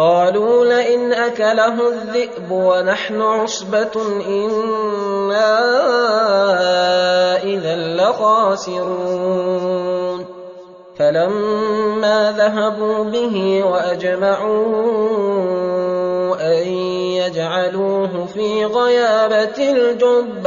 قالوا لئن أكله الذئب ونحن عصبة إنا إذا لخاسرون. فلما ذهبوا به وأجمعوا أن يجعلوه في غيابة الجب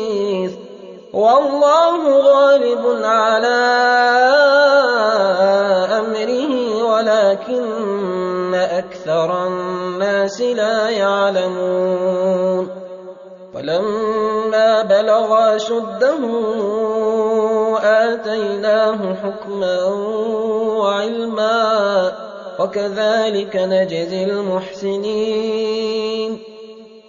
والله غالب على أمره ولكن أكثر الناس لا يعلمون. ولما بلغ شده آتيناه حكما وعلما وكذلك نجزي المحسنين.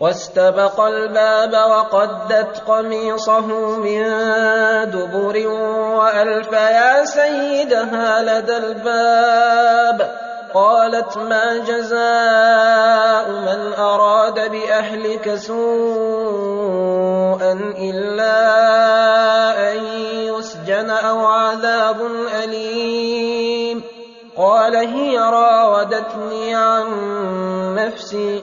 واستبق الباب وقدت قميصه من دبر وألف يا سيدها لدى الباب. قالت ما جزاء من أراد بأهلك سوءا إلا أن يسجن أو عذاب أليم. قال هي راودتني عن نفسي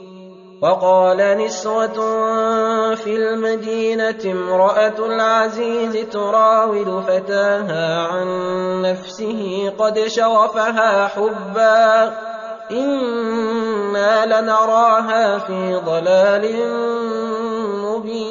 وقال نسوة في المدينة امرأة العزيز تراود فتاها عن نفسه قد شغفها حبا. إنا لنراها في ضلال مبين.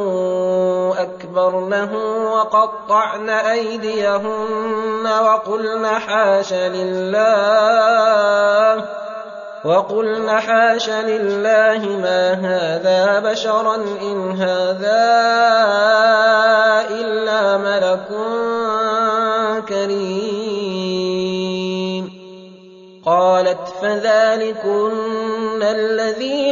أكبرنه وقطعن أيديهن وقلن حاش لله وقلن حاش لله ما هذا بشرا إن هذا إلا ملك كريم. قالت فذلكن الذي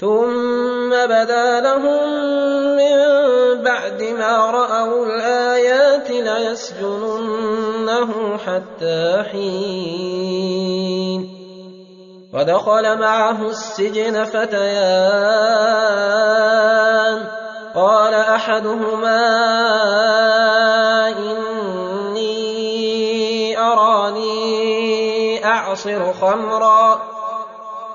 ثم بدا لهم من بعد ما راوا الايات ليسجننه حتى حين ودخل معه السجن فتيان قال احدهما اني اراني اعصر خمرا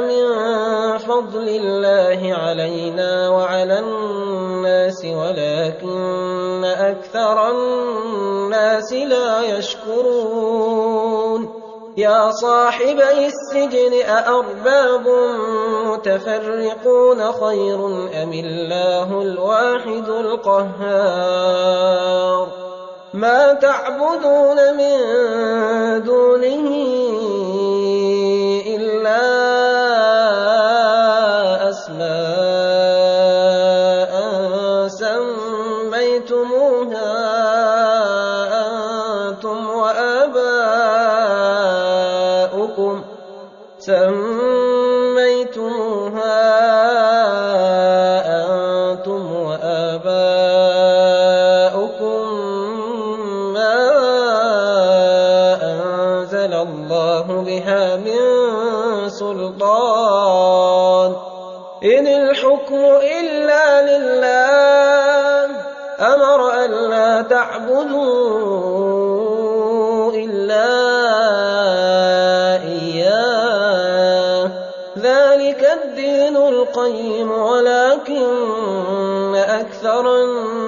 مِن فَضْلِ اللَّهِ عَلَيْنَا وَعَلَى النَّاسِ وَلَٰكِنَّ أَكْثَرَ النَّاسِ لَا يَشْكُرُونَ. يَا صَاحِبَيِ السِّجْنِ أَأَرْبَابٌ مُّتَفَرِّقُونَ خَيْرٌ أَمِ اللَّهُ الْوَاحِدُ الْقَهَّارُ؟ مَا تَعْبُدُونَ مِن دُونِهِ مَّا أَنزَلَ اللَّهُ بِهَا مِن سُلْطَانٍ ۚ. إِنِ الْحُكْمُ إِلَّا لِلَّهِ ۚ. أَمَرَ أَلَّا تَعْبُدُوا إِلَّا إِيَّاهُ ۚ. ذَٰلِكَ الدِّينُ الْقَيِّمُ وَلَٰكِنَّ أَكْثَرَ النَّاسِ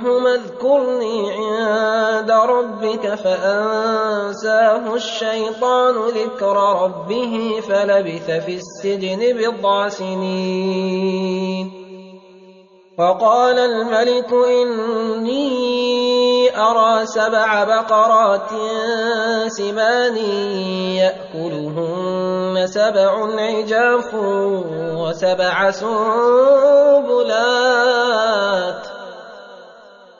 منهما اذكرني عند ربك فأنساه الشيطان ذكر ربه فلبث في السجن بضع سنين. وقال الملك إني أرى سبع بقرات سمان يأكلهن سبع عجاف وسبع سنبلات.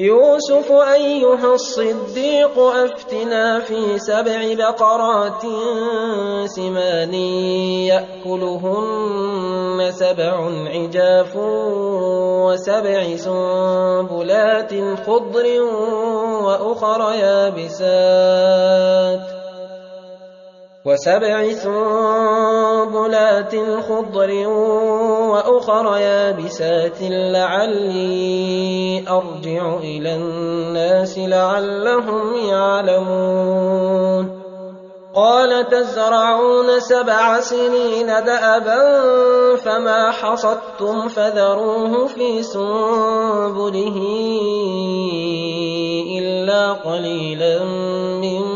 يوسف أيها الصديق أفتنا في سبع بقرات سمان يأكلهن سبع عجاف وسبع سنبلات خضر وأخر يابسات وسبع سنبلات خضر وأخر يابسات لعلي أرجع إلى الناس لعلهم يعلمون. قال تزرعون سبع سنين دأبا فما حصدتم فذروه في سنبله إلا قليلا مما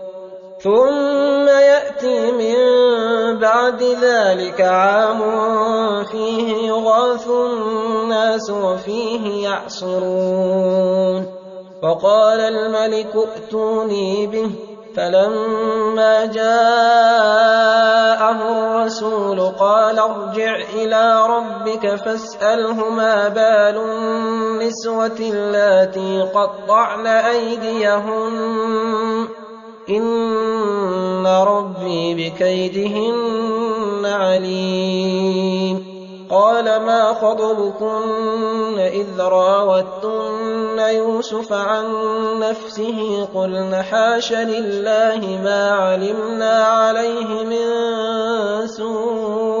ثم يأتي من بعد ذلك عام فيه يغاث الناس وفيه يعصرون. وقال الملك ائتوني به. فلما جاءه الرسول قال ارجع إلى ربك فاسأله ما بال النسوة اللاتي قطعن أيديهن. إن ربي بكيدهن عليم. قال ما خطبكن إذ راوتن يوسف عن نفسه قلن حاش لله ما علمنا عليه من سوء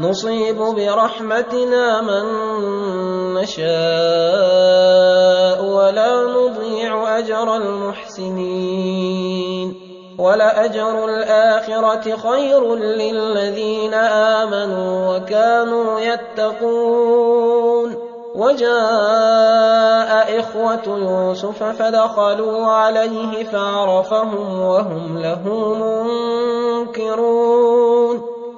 نصيب برحمتنا من نشاء ولا نضيع أجر المحسنين. ولأجر الآخرة خير للذين آمنوا وكانوا يتقون. وجاء إخوة يوسف فدخلوا عليه فعرفهم وهم له منكرون.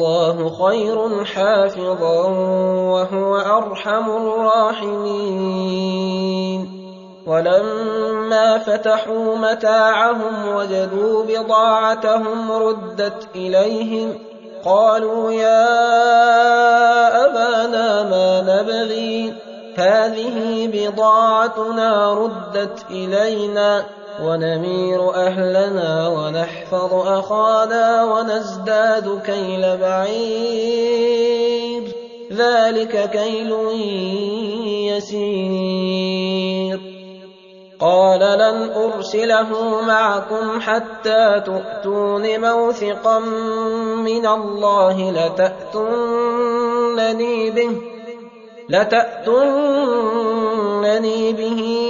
فالله خير حافظا وهو أرحم الراحمين. ولما فتحوا متاعهم وجدوا بضاعتهم ردت إليهم قالوا يا أبانا ما نبغي؟ هذه بضاعتنا ردت إلينا. ونمير أهلنا ونحفظ أخانا ونزداد كيل بعير. ذلك كيل يسير. قال لن أرسله معكم حتى تؤتون موثقا من الله لتأتونني به لتأتونني به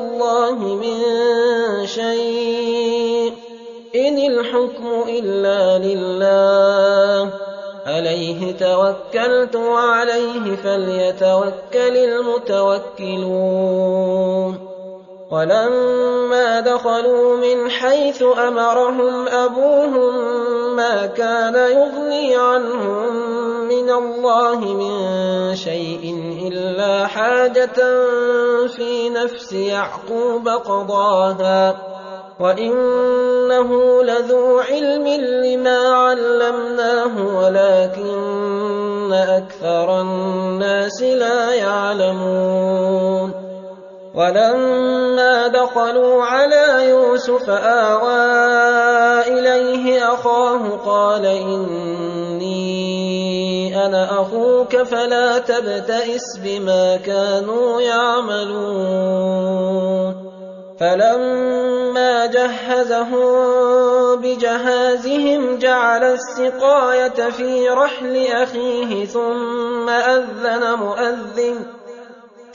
الله من شيء. إن الحكم إلا لله. عليه توكلت وعليه فليتوكل المتوكلون. ولما دخلوا من حيث أمرهم أبوهم ما كان يغني عنهم من الله من شيء إلا حاجة في نفس يعقوب قضاها وإنه لذو علم لما علمناه ولكن أكثر الناس لا يعلمون ولما دخلوا على يوسف آوى إليه أخاه قال إني أنا أخوك فلا تبتئس بما كانوا يعملون. فلما جهزهم بجهازهم جعل السقاية في رحل أخيه ثم أذن مؤذن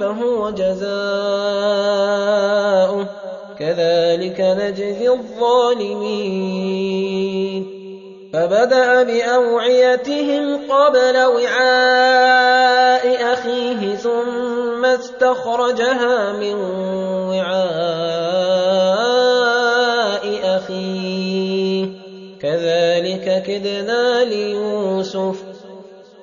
فهو جزاؤه. كذلك نجزي الظالمين. فبدأ باوعيتهم قبل وعاء أخيه ثم استخرجها من وعاء أخيه. كذلك كدنا ليوسف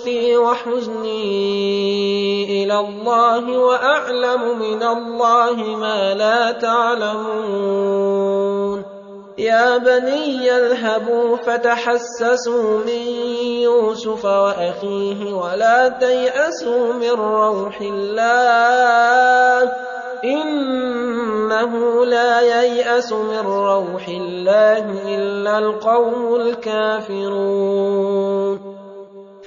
بثي وحزني إلى الله وأعلم من الله ما لا تعلمون. يا بني اذهبوا فتحسسوا من يوسف وأخيه ولا تيأسوا من روح الله. إِنَّهُ لَا يَيْأَسُ مِن رَّوْحِ اللَّهِ إِلَّا الْقَوْمُ الْكَافِرُونَ.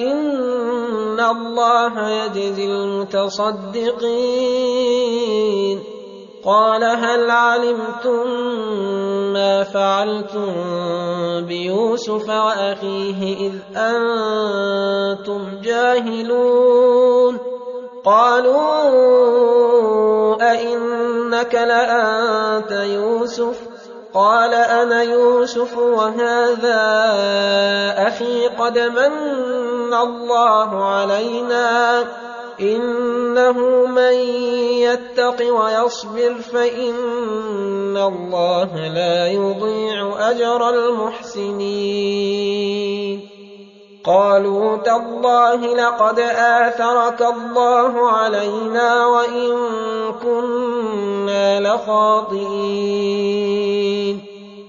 إن الله يجزي المتصدقين قال هل علمتم ما فعلتم بيوسف وأخيه إذ أنتم جاهلون قالوا أئنك لأنت يوسف قال أنا يوسف وهذا أخي قد من الله علينا إنه من يتق ويصبر فإن الله لا يضيع أجر المحسنين. قالوا تالله لقد آثرك الله علينا وإن كنا لخاطئين.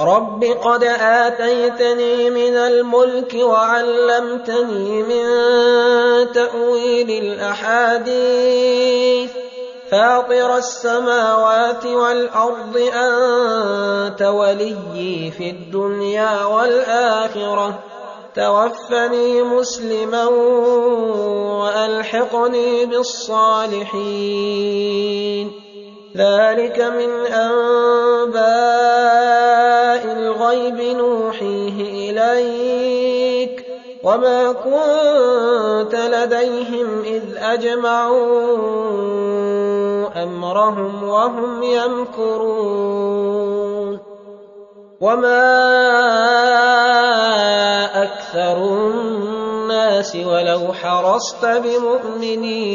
رب قد آتيتني من الملك وعلمتني من تأويل الأحاديث فاطر السماوات والأرض أنت وليي في الدنيا والآخرة توفني مسلما وألحقني بالصالحين ذلك من أنباء الغيب نوحيه إليك وما كنت لديهم إذ أجمعوا أمرهم وهم يمكرون وما أكثر الناس ولو حرصت بمؤمنين